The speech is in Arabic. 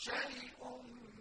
شَيْءٌ